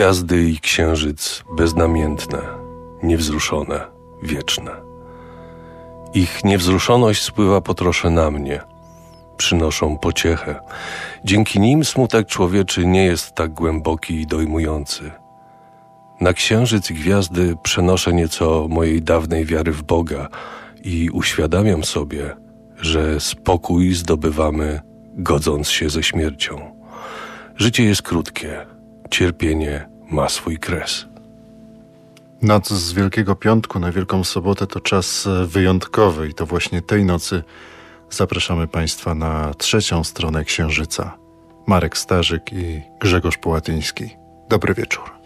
Gwiazdy i księżyc beznamiętne, niewzruszone, wieczne. Ich niewzruszoność spływa po trosze na mnie. Przynoszą pociechę. Dzięki nim smutek człowieczy nie jest tak głęboki i dojmujący. Na księżyc i gwiazdy przenoszę nieco mojej dawnej wiary w Boga i uświadamiam sobie, że spokój zdobywamy godząc się ze śmiercią. Życie jest krótkie, cierpienie ma swój kres. Noc z Wielkiego Piątku na Wielką Sobotę to czas wyjątkowy i to właśnie tej nocy zapraszamy Państwa na trzecią stronę Księżyca. Marek Starzyk i Grzegorz Połatyński. Dobry wieczór.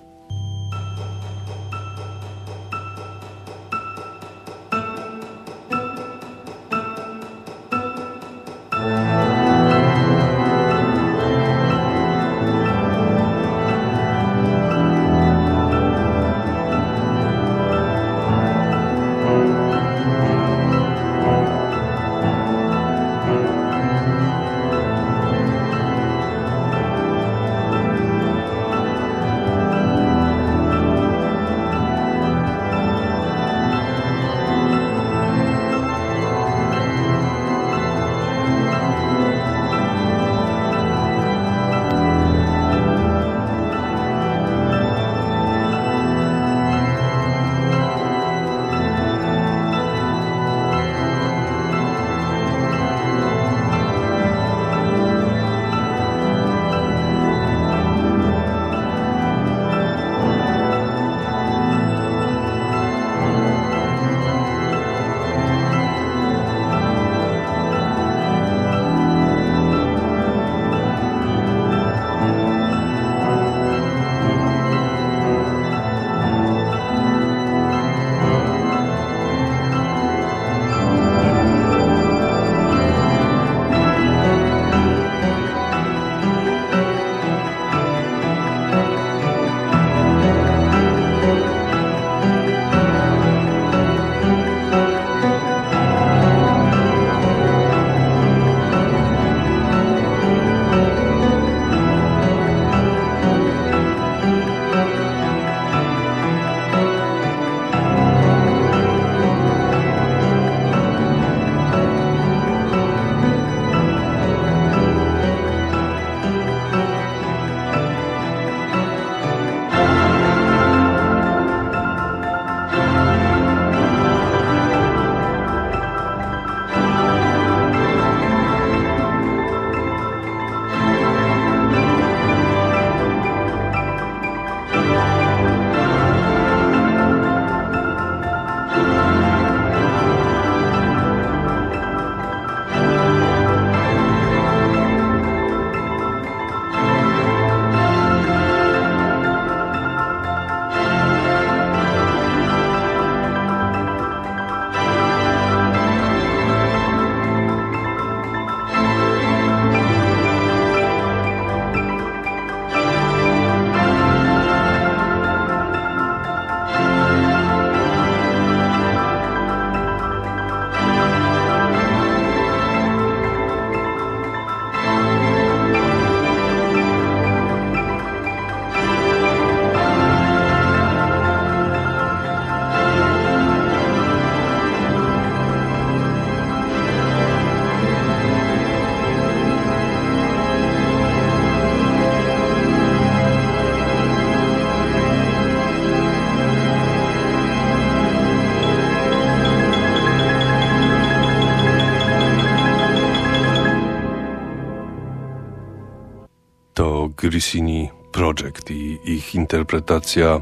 Grissini Project i ich interpretacja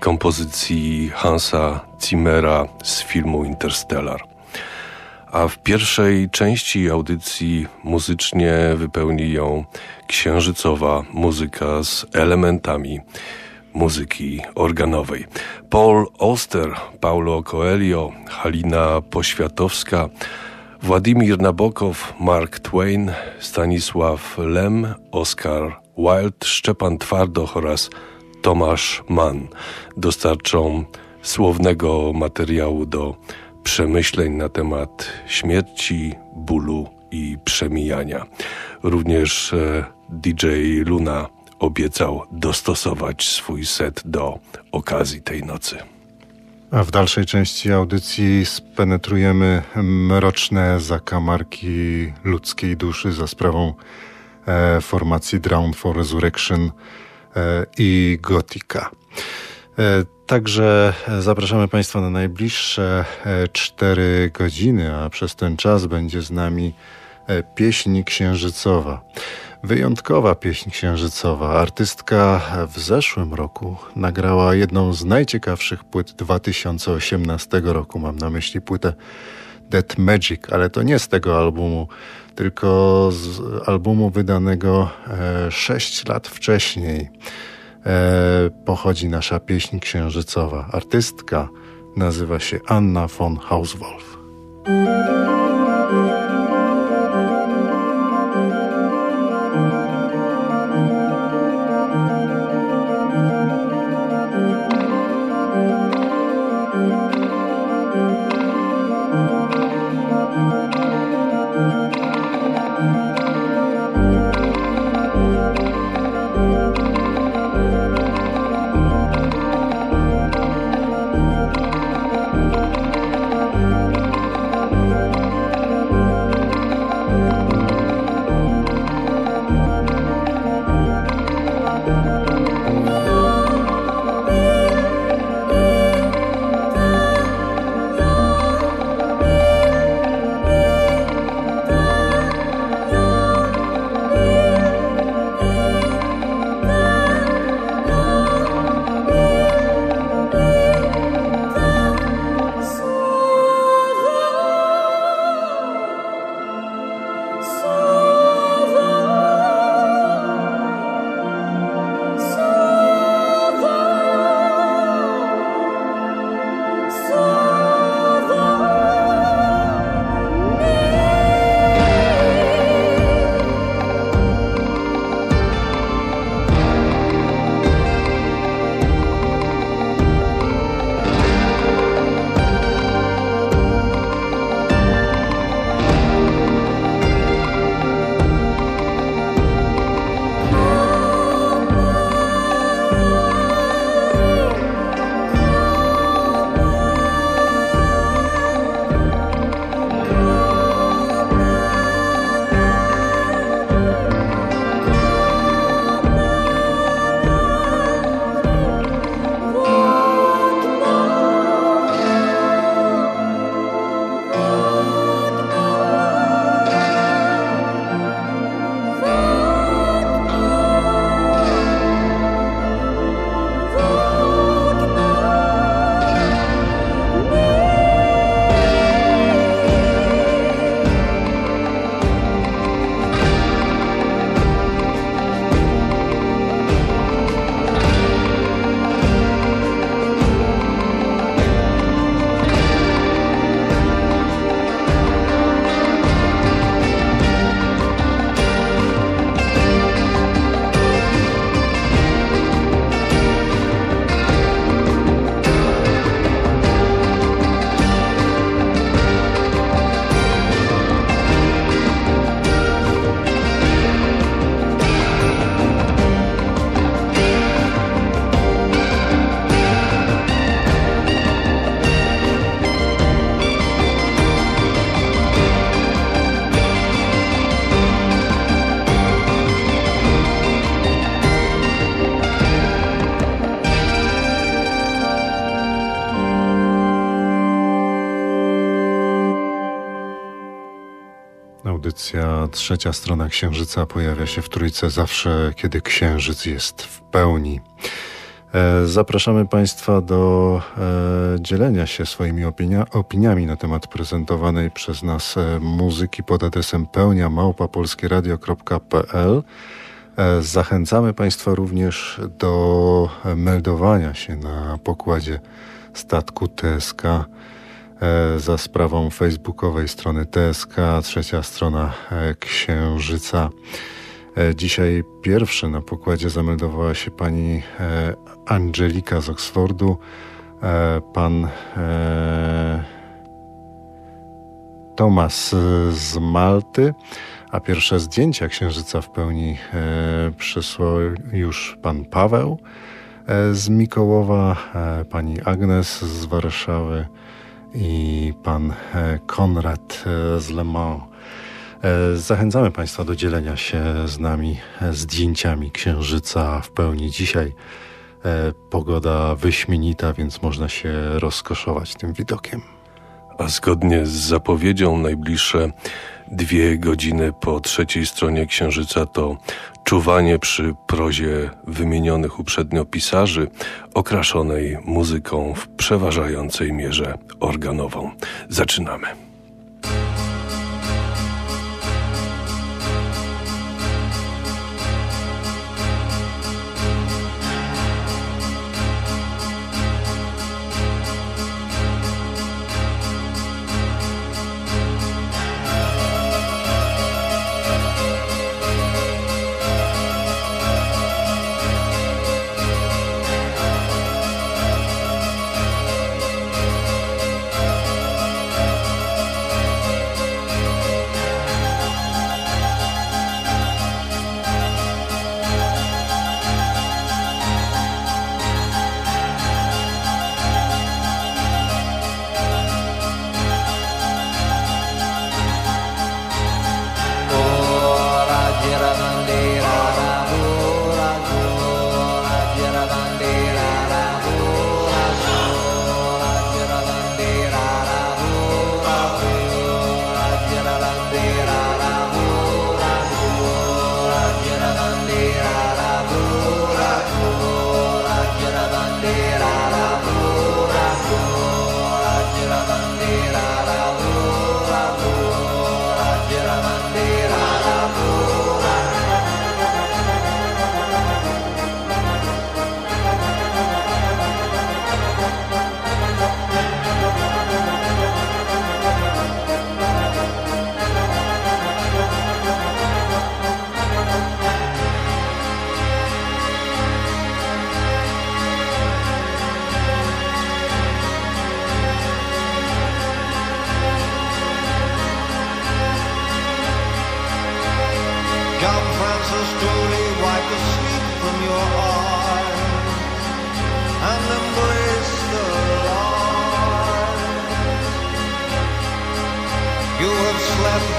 kompozycji Hansa Zimmera z filmu Interstellar. A w pierwszej części audycji muzycznie wypełni ją księżycowa muzyka z elementami muzyki organowej. Paul Oster, Paulo Coelho, Halina Poświatowska, Władimir Nabokow, Mark Twain, Stanisław Lem, Oskar Wild, Szczepan Twardoch oraz Tomasz Mann dostarczą słownego materiału do przemyśleń na temat śmierci, bólu i przemijania. Również e, DJ Luna obiecał dostosować swój set do okazji tej nocy. A w dalszej części audycji spenetrujemy mroczne zakamarki ludzkiej duszy za sprawą formacji Drown for Resurrection e, i Gotika. E, także zapraszamy Państwa na najbliższe e, cztery godziny, a przez ten czas będzie z nami e, pieśń księżycowa. Wyjątkowa pieśń księżycowa. Artystka w zeszłym roku nagrała jedną z najciekawszych płyt 2018 roku. Mam na myśli płytę Dead Magic, ale to nie z tego albumu, tylko z albumu wydanego 6 lat wcześniej. E, pochodzi nasza pieśń księżycowa. Artystka nazywa się Anna von Hauswolf. Trzecia strona księżyca pojawia się w trójce zawsze, kiedy księżyc jest w pełni. E, zapraszamy Państwa do e, dzielenia się swoimi opinia, opiniami na temat prezentowanej przez nas e, muzyki pod adresem pełnia małpapolskieradio.pl. Zachęcamy Państwa również do meldowania się na pokładzie statku TSK za sprawą facebookowej strony TSK, trzecia strona e, Księżyca. E, dzisiaj pierwsze na pokładzie zameldowała się pani Angelika z Oksfordu, pan Tomas z Malty, A pierwsze zdjęcia księżyca w pełni e, przysłał już pan Paweł e, z Mikołowa, e, pani Agnes z Warszawy i pan e, Konrad e, z Le Mans. E, zachęcamy Państwa do dzielenia się z nami zdjęciami księżyca w pełni dzisiaj. Pogoda wyśmienita, więc można się rozkoszować tym widokiem. A zgodnie z zapowiedzią najbliższe dwie godziny po trzeciej stronie Księżyca to czuwanie przy prozie wymienionych uprzednio pisarzy, okraszonej muzyką w przeważającej mierze organową. Zaczynamy.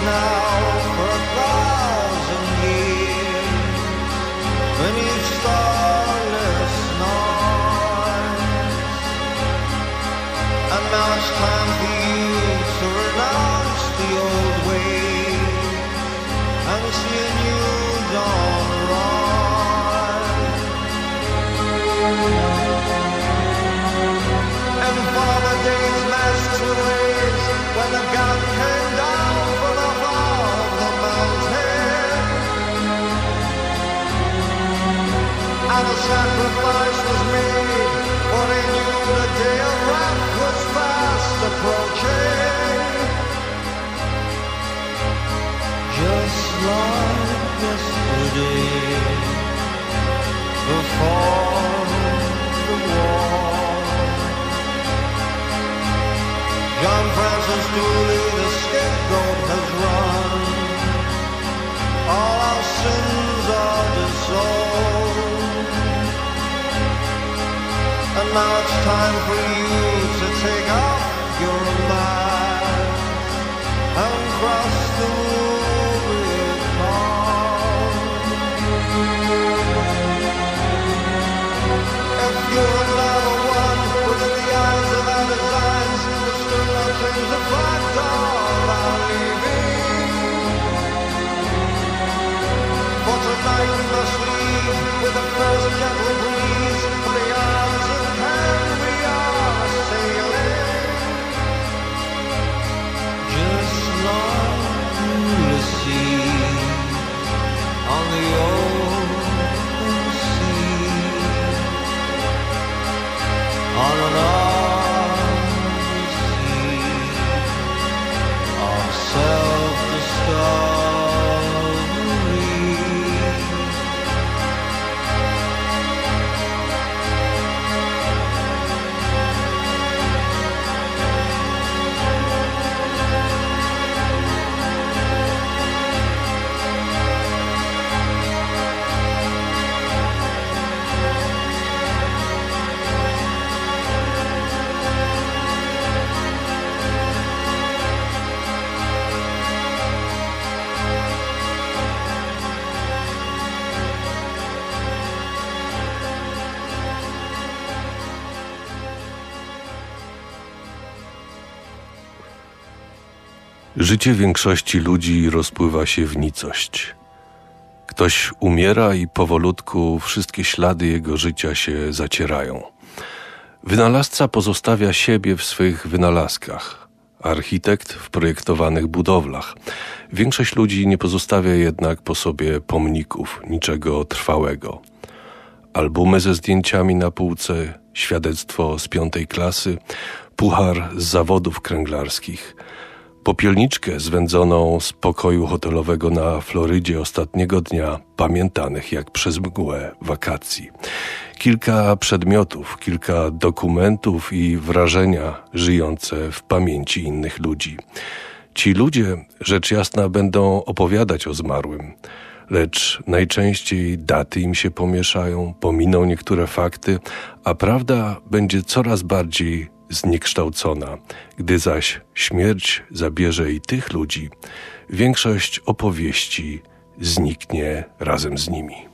Now All our sins are dissolved. And now it's time for you to take off your mask and cross the Rubicon. If you're another one within the eyes of Alexander's, the still not change the fact of our leaving. For tonight we must leave with the first gentle on and on. Życie większości ludzi rozpływa się w nicość. Ktoś umiera i powolutku wszystkie ślady jego życia się zacierają. Wynalazca pozostawia siebie w swych wynalazkach, architekt w projektowanych budowlach. Większość ludzi nie pozostawia jednak po sobie pomników, niczego trwałego. Albumy ze zdjęciami na półce, świadectwo z piątej klasy, puchar z zawodów kręglarskich – popielniczkę zwędzoną z pokoju hotelowego na Florydzie ostatniego dnia, pamiętanych jak przez mgłę wakacji. Kilka przedmiotów, kilka dokumentów i wrażenia żyjące w pamięci innych ludzi. Ci ludzie, rzecz jasna, będą opowiadać o zmarłym, lecz najczęściej daty im się pomieszają, pominą niektóre fakty, a prawda będzie coraz bardziej zniekształcona. Gdy zaś śmierć zabierze i tych ludzi, większość opowieści zniknie razem z nimi.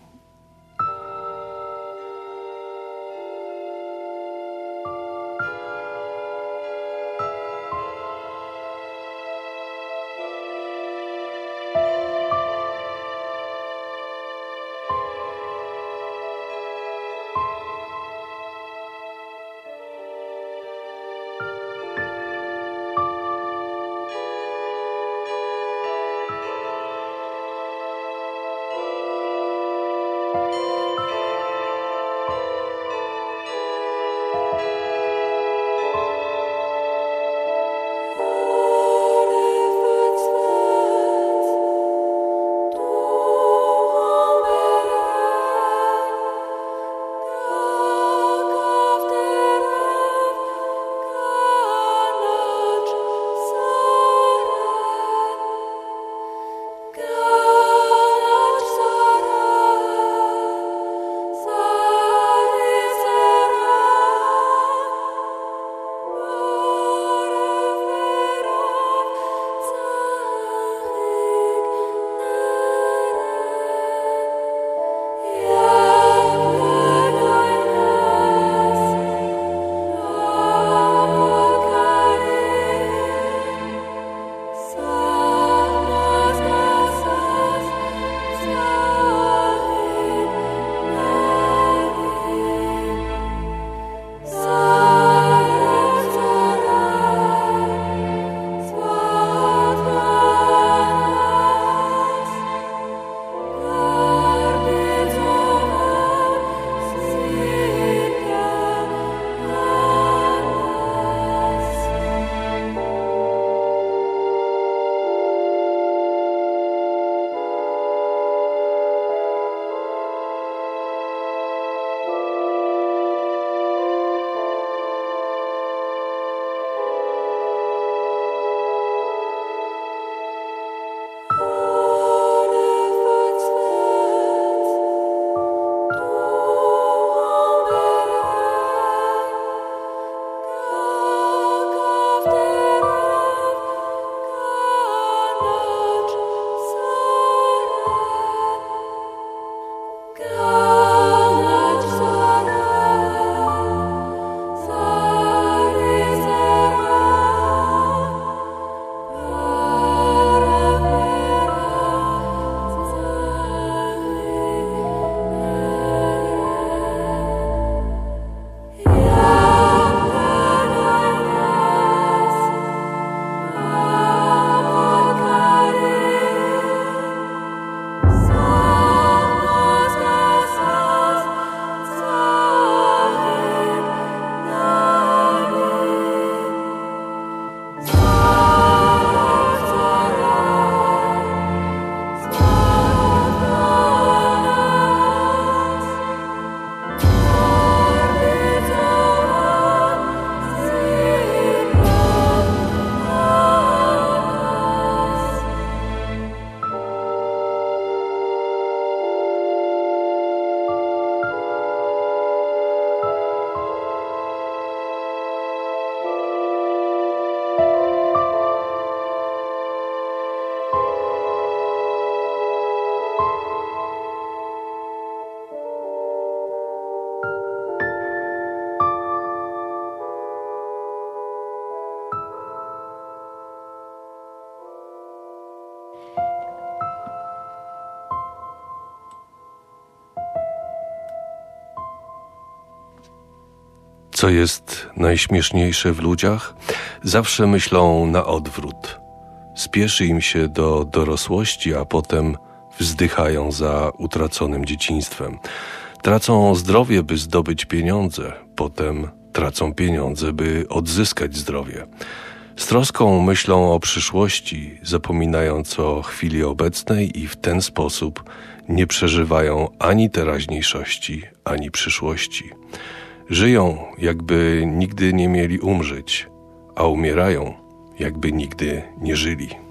Co jest najśmieszniejsze w ludziach? Zawsze myślą na odwrót. Spieszy im się do dorosłości, a potem wzdychają za utraconym dzieciństwem. Tracą zdrowie, by zdobyć pieniądze, potem tracą pieniądze, by odzyskać zdrowie. Z troską myślą o przyszłości, zapominając o chwili obecnej i w ten sposób nie przeżywają ani teraźniejszości, ani przyszłości. Żyją, jakby nigdy nie mieli umrzeć, a umierają, jakby nigdy nie żyli.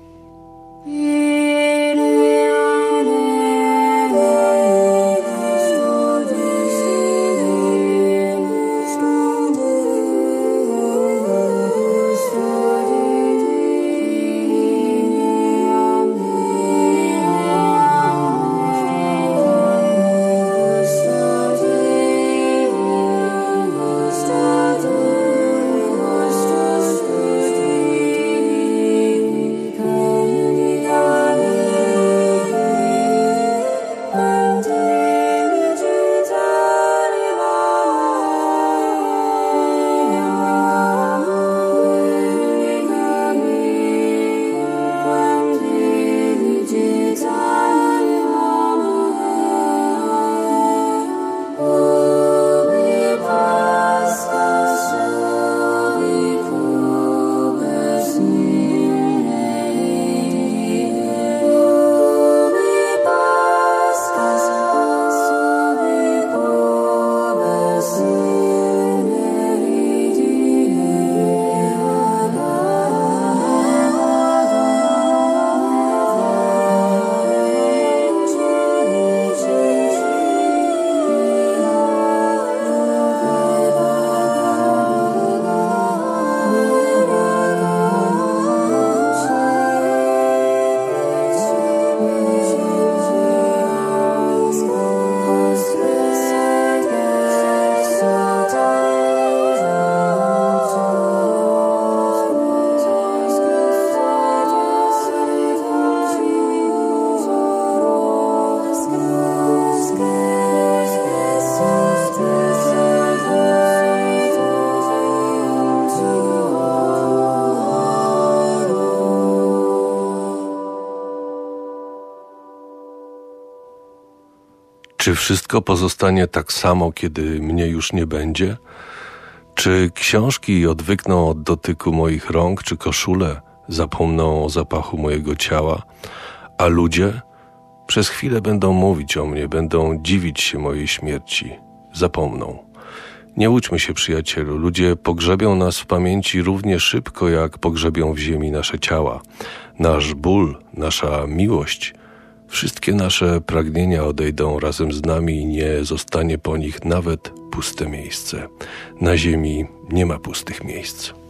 Czy wszystko pozostanie tak samo, kiedy mnie już nie będzie? Czy książki odwykną od dotyku moich rąk, czy koszule zapomną o zapachu mojego ciała, a ludzie przez chwilę będą mówić o mnie, będą dziwić się mojej śmierci, zapomną. Nie łudźmy się, przyjacielu, ludzie pogrzebią nas w pamięci równie szybko, jak pogrzebią w ziemi nasze ciała. Nasz ból, nasza miłość – Wszystkie nasze pragnienia odejdą razem z nami i nie zostanie po nich nawet puste miejsce. Na ziemi nie ma pustych miejsc.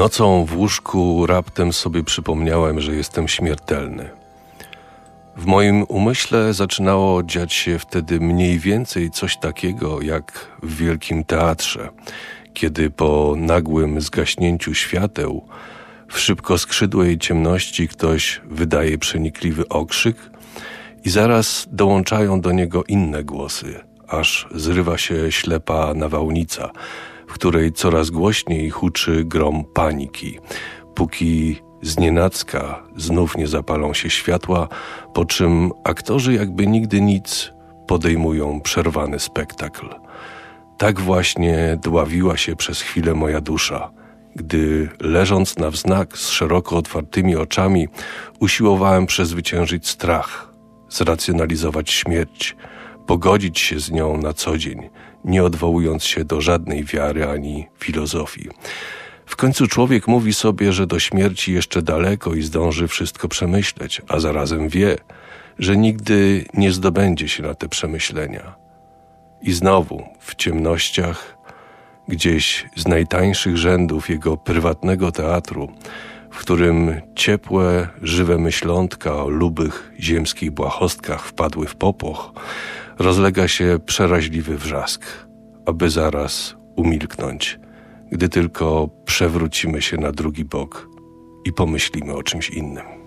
Nocą w łóżku raptem sobie przypomniałem, że jestem śmiertelny. W moim umyśle zaczynało dziać się wtedy mniej więcej coś takiego jak w Wielkim Teatrze, kiedy po nagłym zgaśnięciu świateł w szybko skrzydłej ciemności ktoś wydaje przenikliwy okrzyk i zaraz dołączają do niego inne głosy, aż zrywa się ślepa nawałnica, w której coraz głośniej huczy grom paniki, póki znienacka znów nie zapalą się światła, po czym aktorzy jakby nigdy nic podejmują przerwany spektakl. Tak właśnie dławiła się przez chwilę moja dusza, gdy leżąc na wznak z szeroko otwartymi oczami usiłowałem przezwyciężyć strach, zracjonalizować śmierć, pogodzić się z nią na co dzień, nie odwołując się do żadnej wiary ani filozofii. W końcu człowiek mówi sobie, że do śmierci jeszcze daleko i zdąży wszystko przemyśleć, a zarazem wie, że nigdy nie zdobędzie się na te przemyślenia. I znowu w ciemnościach, gdzieś z najtańszych rzędów jego prywatnego teatru, w którym ciepłe, żywe myślątka o lubych ziemskich błahostkach wpadły w popłoch, rozlega się przeraźliwy wrzask, aby zaraz umilknąć, gdy tylko przewrócimy się na drugi bok i pomyślimy o czymś innym.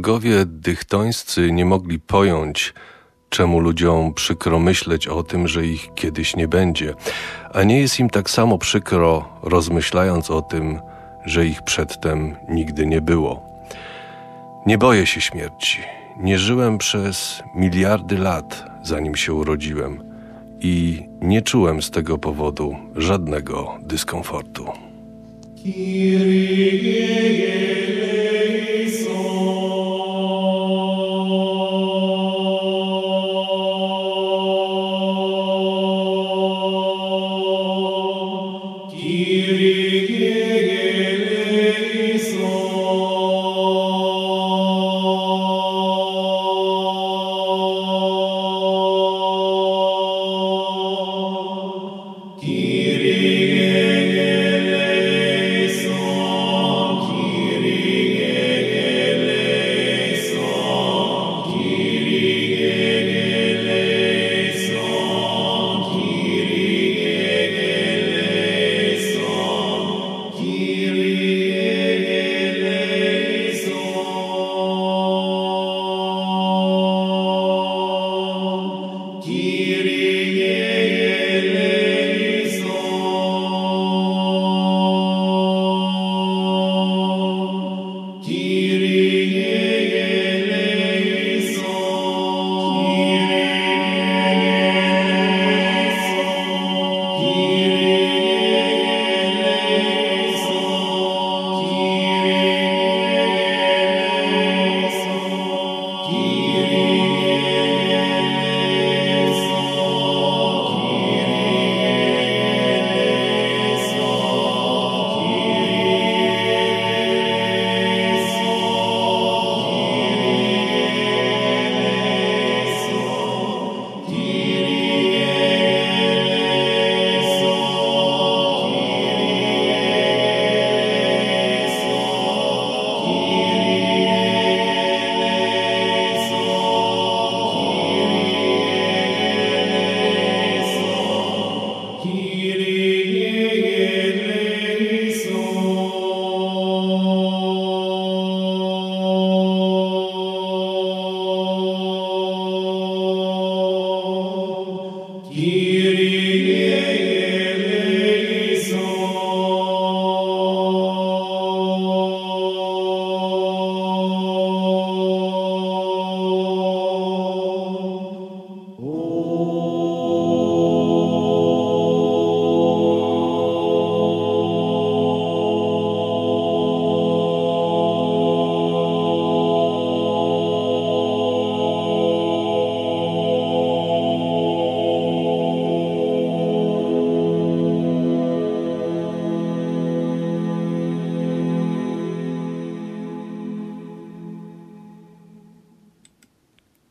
Teologowie dychtońscy nie mogli pojąć, czemu ludziom przykro myśleć o tym, że ich kiedyś nie będzie, a nie jest im tak samo przykro, rozmyślając o tym, że ich przedtem nigdy nie było. Nie boję się śmierci. Nie żyłem przez miliardy lat, zanim się urodziłem, i nie czułem z tego powodu żadnego dyskomfortu.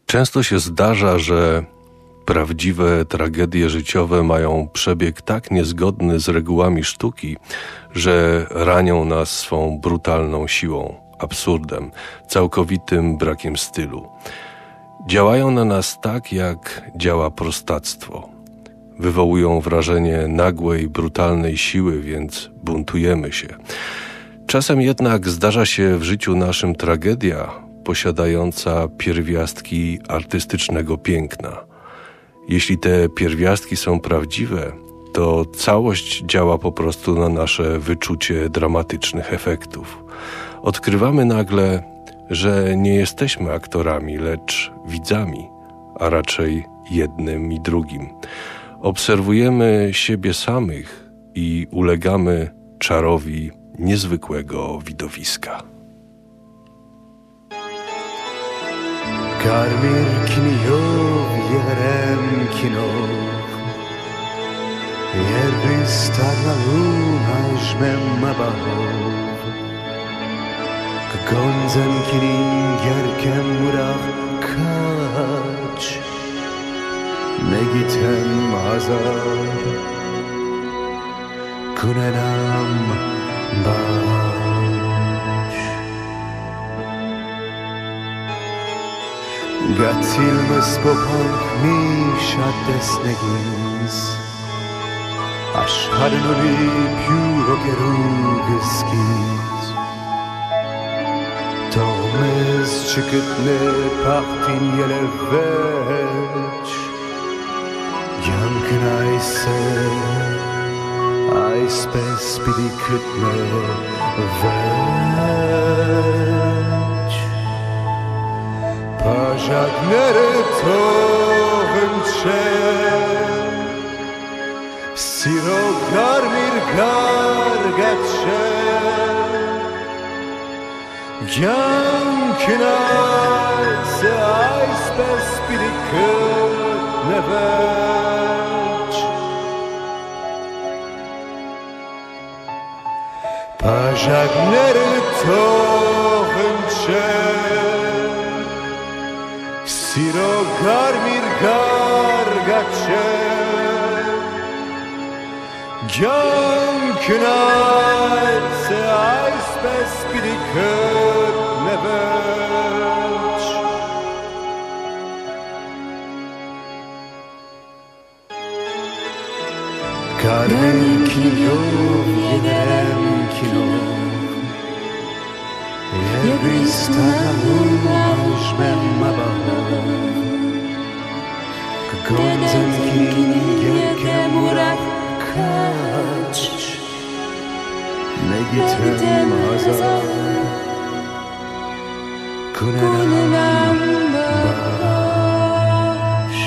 Często się zdarza, że prawdziwe tragedie życiowe mają przebieg tak niezgodny z regułami sztuki, że ranią nas swą brutalną siłą, absurdem, całkowitym brakiem stylu. Działają na nas tak, jak działa prostactwo. Wywołują wrażenie nagłej, brutalnej siły, więc buntujemy się. Czasem jednak zdarza się w życiu naszym tragedia, posiadająca pierwiastki artystycznego piękna. Jeśli te pierwiastki są prawdziwe, to całość działa po prostu na nasze wyczucie dramatycznych efektów. Odkrywamy nagle, że nie jesteśmy aktorami, lecz widzami, a raczej jednym i drugim. Obserwujemy siebie samych i ulegamy czarowi niezwykłego widowiska. Karmir kinjov jerem kinov Jervis tarna luna žmemma bahov Gonzan kinin gerken bırak kaç. Ne gitem azar. Kınenam bağ. Ga cilmas popolk mi shades hát negins Ash harnori puro geruges kit Tomes chiket ne partin yele vech Jam knaise Ai spes bidi kutne vech Pa żadne rytowym cię Siro garmir gargacze Gyankina se aistes birikı neveç Pa żadne rytowym cię Сирокар Миркаргаче Гянкнайце айспес пидикет невеч Карен кинов, едем кинов Евристамуна من مباد گنزم که مرakaç Ne gitem azar Kunenam baş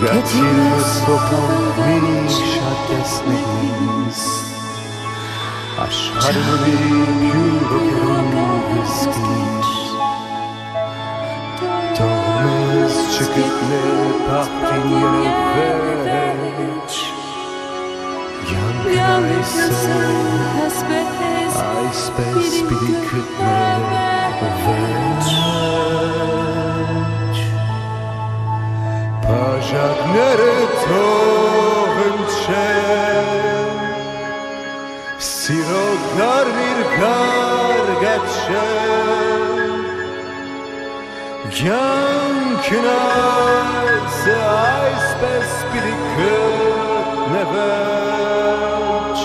Gerçi sokak bir şart esneyiz Aż. Çıkıklı pahtiyere veç Yankaysa Ayspes birikıklı veç Pajakları tohum çek Si rodnar virkar gatche Gjam kina se ajs pes pilikët në veç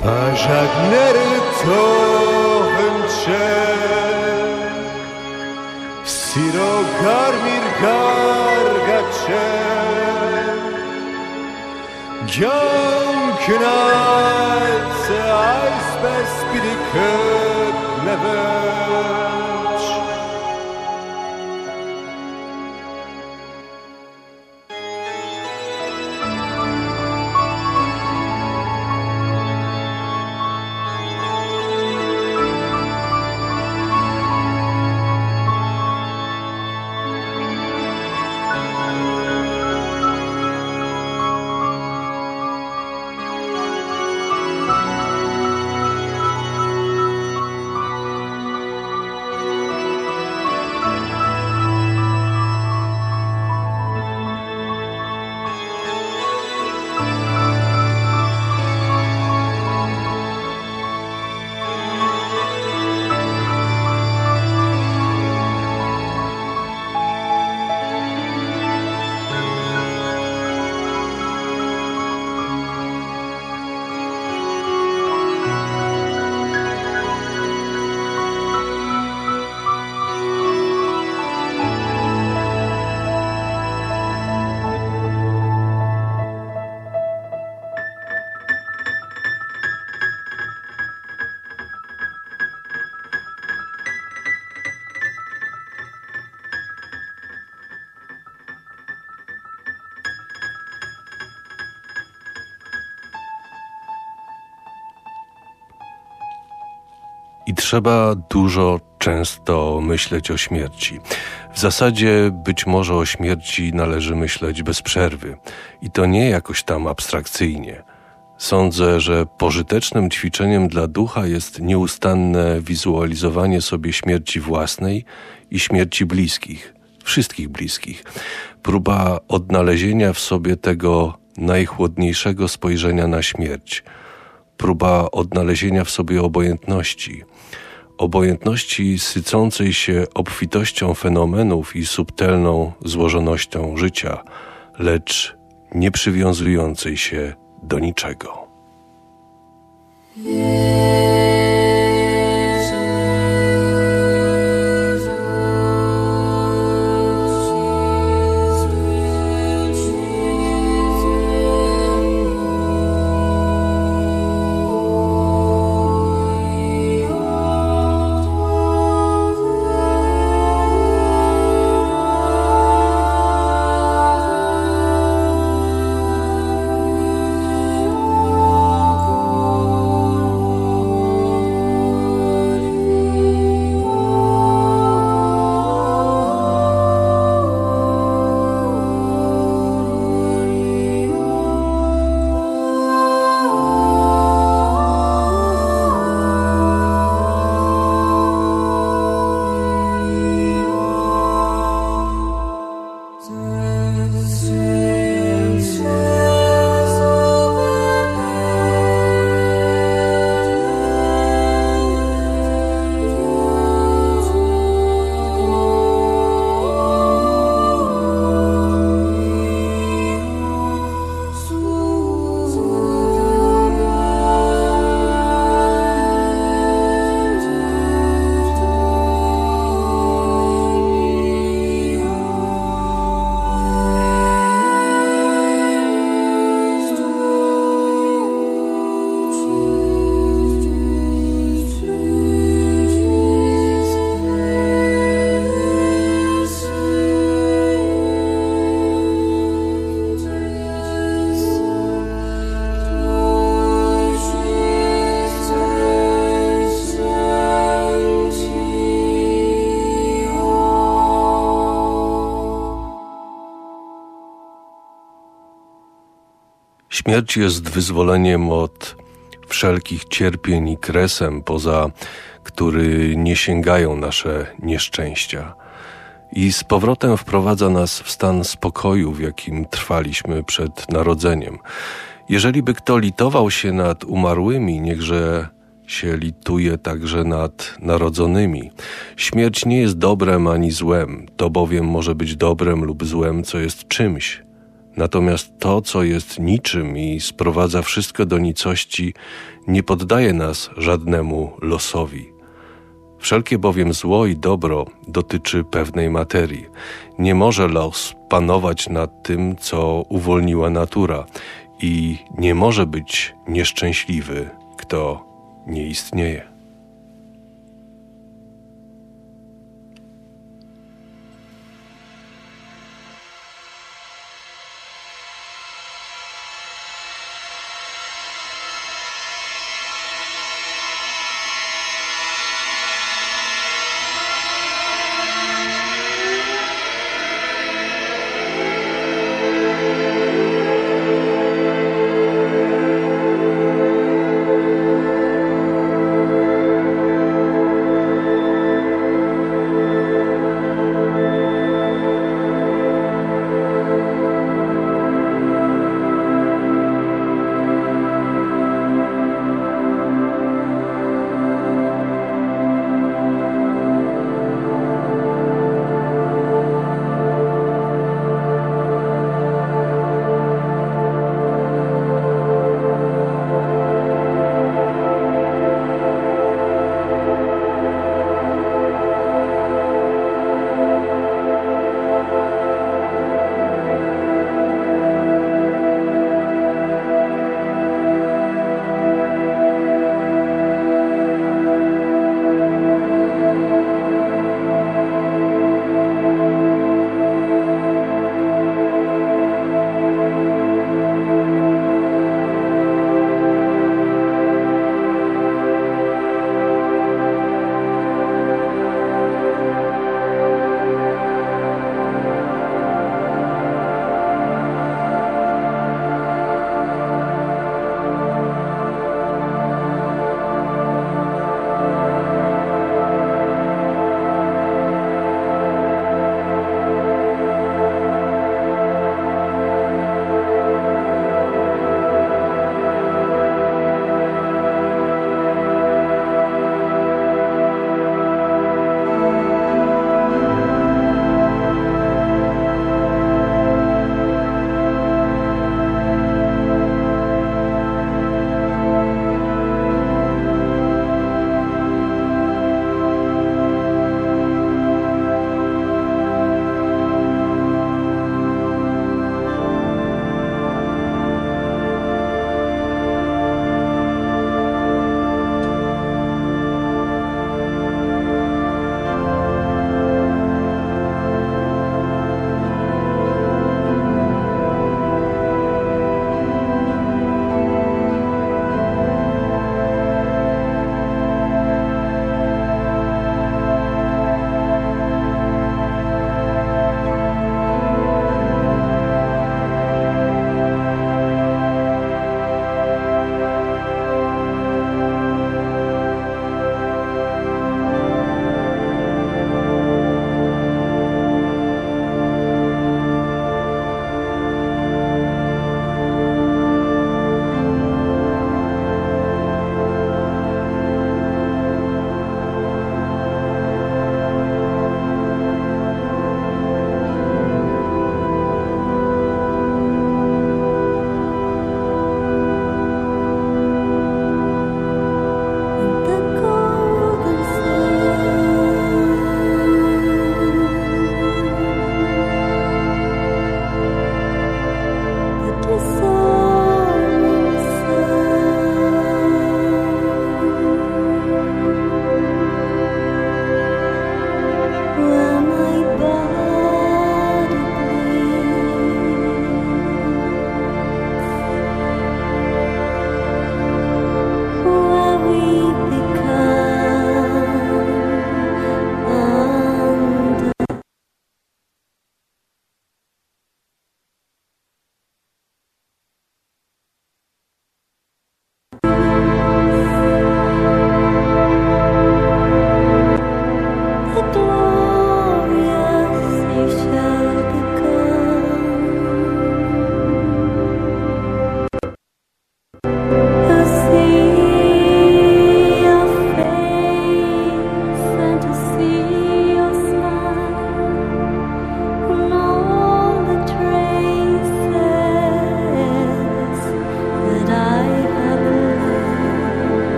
Pa zhagnerë tohën që Si rodnar virkar Joe Knight, I spes pretty could never. I trzeba dużo, często myśleć o śmierci. W zasadzie być może o śmierci należy myśleć bez przerwy. I to nie jakoś tam abstrakcyjnie. Sądzę, że pożytecznym ćwiczeniem dla ducha jest nieustanne wizualizowanie sobie śmierci własnej i śmierci bliskich, wszystkich bliskich. Próba odnalezienia w sobie tego najchłodniejszego spojrzenia na śmierć. Próba odnalezienia w sobie obojętności. Obojętności sycącej się obfitością fenomenów i subtelną złożonością życia, lecz nie przywiązującej się do niczego. Śmierć jest wyzwoleniem od wszelkich cierpień i kresem, poza który nie sięgają nasze nieszczęścia. I z powrotem wprowadza nas w stan spokoju, w jakim trwaliśmy przed narodzeniem. Jeżeli by kto litował się nad umarłymi, niechże się lituje także nad narodzonymi. Śmierć nie jest dobrem ani złem, to bowiem może być dobrem lub złem, co jest czymś. Natomiast to, co jest niczym i sprowadza wszystko do nicości, nie poddaje nas żadnemu losowi. Wszelkie bowiem zło i dobro dotyczy pewnej materii. Nie może los panować nad tym, co uwolniła natura, i nie może być nieszczęśliwy, kto nie istnieje.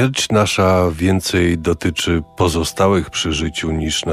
Śmierć nasza więcej dotyczy pozostałych przy życiu niż nas